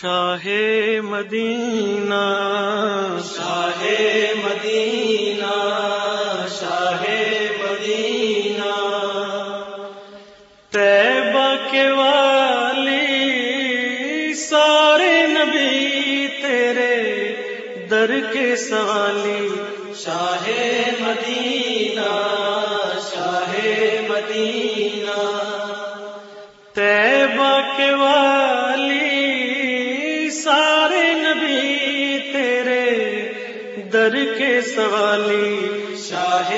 شاہ مدینہ۔ شاہ مدینہ شاہ مدینہ۔ طیبہ کے والی سارے نبی تیرے در کے سوالی شاہ مدینہ شاہ مدینہ۔ طیبہ سوالی شاہ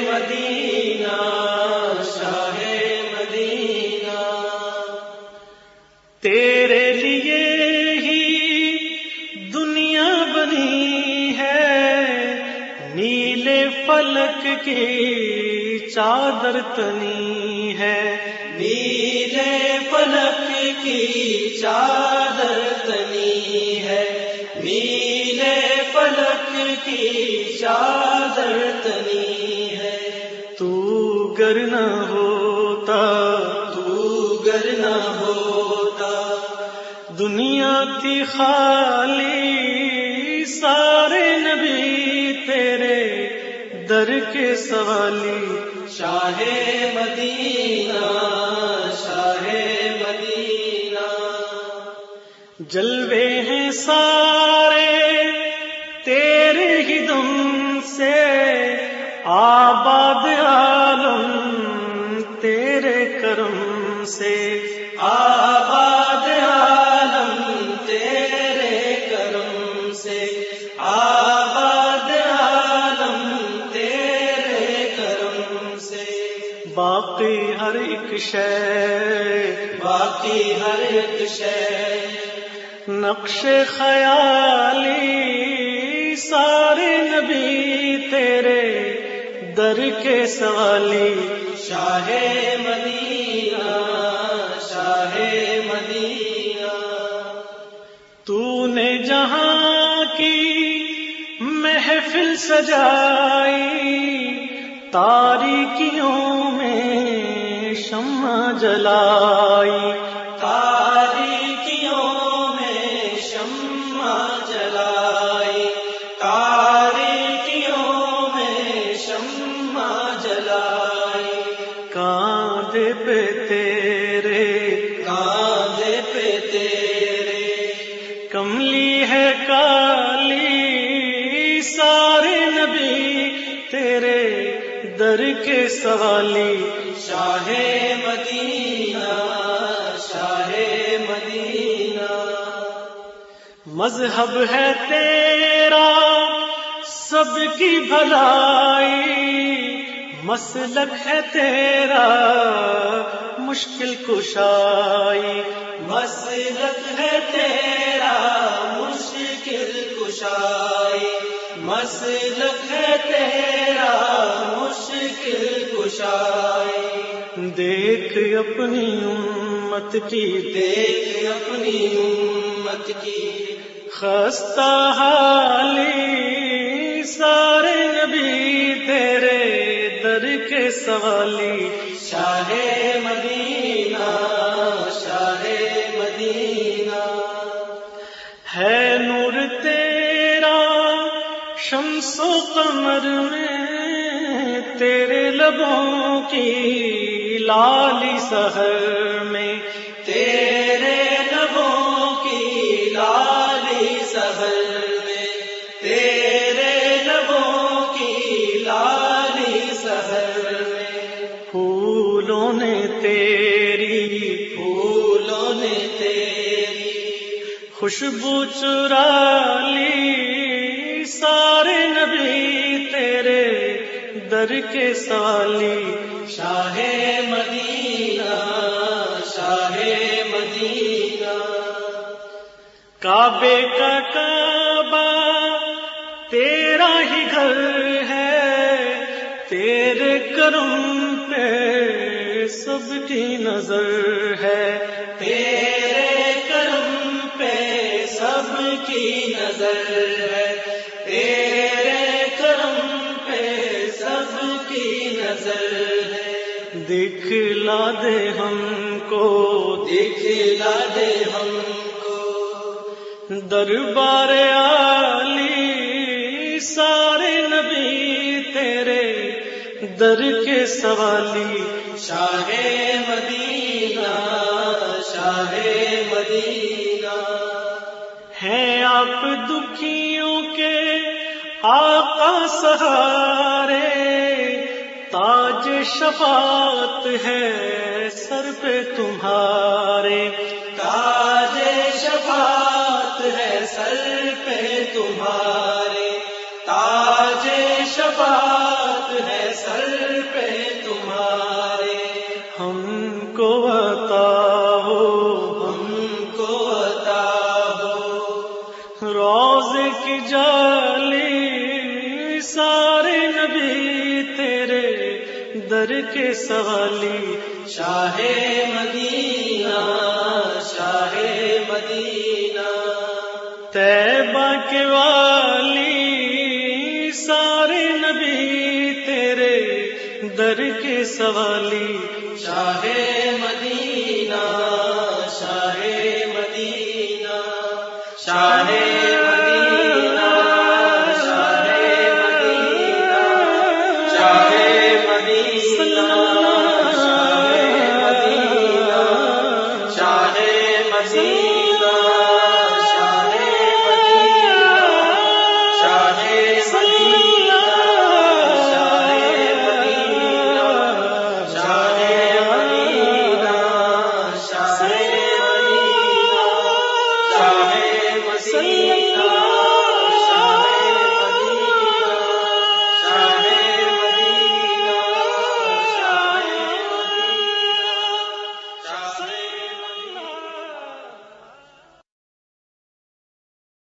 مدینہ شاہ مدینہ۔ تیرے لیے ہی دنیا بنی ہے، نیلے فلک کی چادر تنی ہے۔ نیلے پلک کی چادر تنی گر نہ ہوتا تو گر نہ ہوتا۔ دنیا تھی خالی سارے نبی تیرے در کے سوالی۔ شاہ مدینہ شاہ مدینہ۔ جلوے ہیں سارے سے آباد عالم تیرے کرم سے آباد عالم تیرے کرم سے۔ باقی ہر ایک شے باقی ہر ایک شے۔ نقش خیالی سارے نبی تیرے در کے سوالی۔ شاہ مدینہ کی محفل سجائی تاریکیوں میں شمع جلائی تاریکیوں میں شمع جلائی تاریکیوں میں شمع جلائی۔ کاندھے پہ تیرے تیرے در کے سوالی۔ شاہ مدینہ شاہ مدینہ۔ مذہب ہے تیرا سب کی بھلائی۔ مسلک ہے تیرا مشکل کشائی۔ مسلک ہے تیرا مشکل کشائی مسلک ہے تیرا مشکل کشائی۔ دیکھ اپنی امت کی دیکھ اپنی امت کی۔ خستہ حالی سارے نبی تیرے در کے سوالی۔ شاہ مدینہ شمس و قمر میں تیرے لبوں کی لالی سہر میں تیرے لبوں کی لالی سہر میں تیرے لبوں کی لالی سہر میں پھولوں نے تیری پھولوں نے تیری خوشبو چرا لی در کے سوالی شاہ مدینہ شاہ مدینہ۔ کعبے کا کعبہ تیرا ہی گھر ہے، تیرے کرم پہ سب کی نظر ہے۔ تیرے کرم پہ سب کی نظر ہے۔ دکھلا دے ہم کو۔ دکھلا دے ہم کو۔ دربار علی سارے نبی تیرے در کے سوالی۔ شاہ مدینہ شاہ مدینہ۔ ہیں آپ دکھیوں کے آقا سہارے۔ تاج شفاعت ہے سر پہ تمہارے۔ تاج شفاعت ہے سر پہ تمہارے۔ تاج شفاعت ہے سر پہ تمہارے۔ در کے سوالی، شاہ مدینہ شاہ مدینہ۔ تیبہ کے والی، سارے نبی تیرے در کے سوالی، شاہ مدینہ۔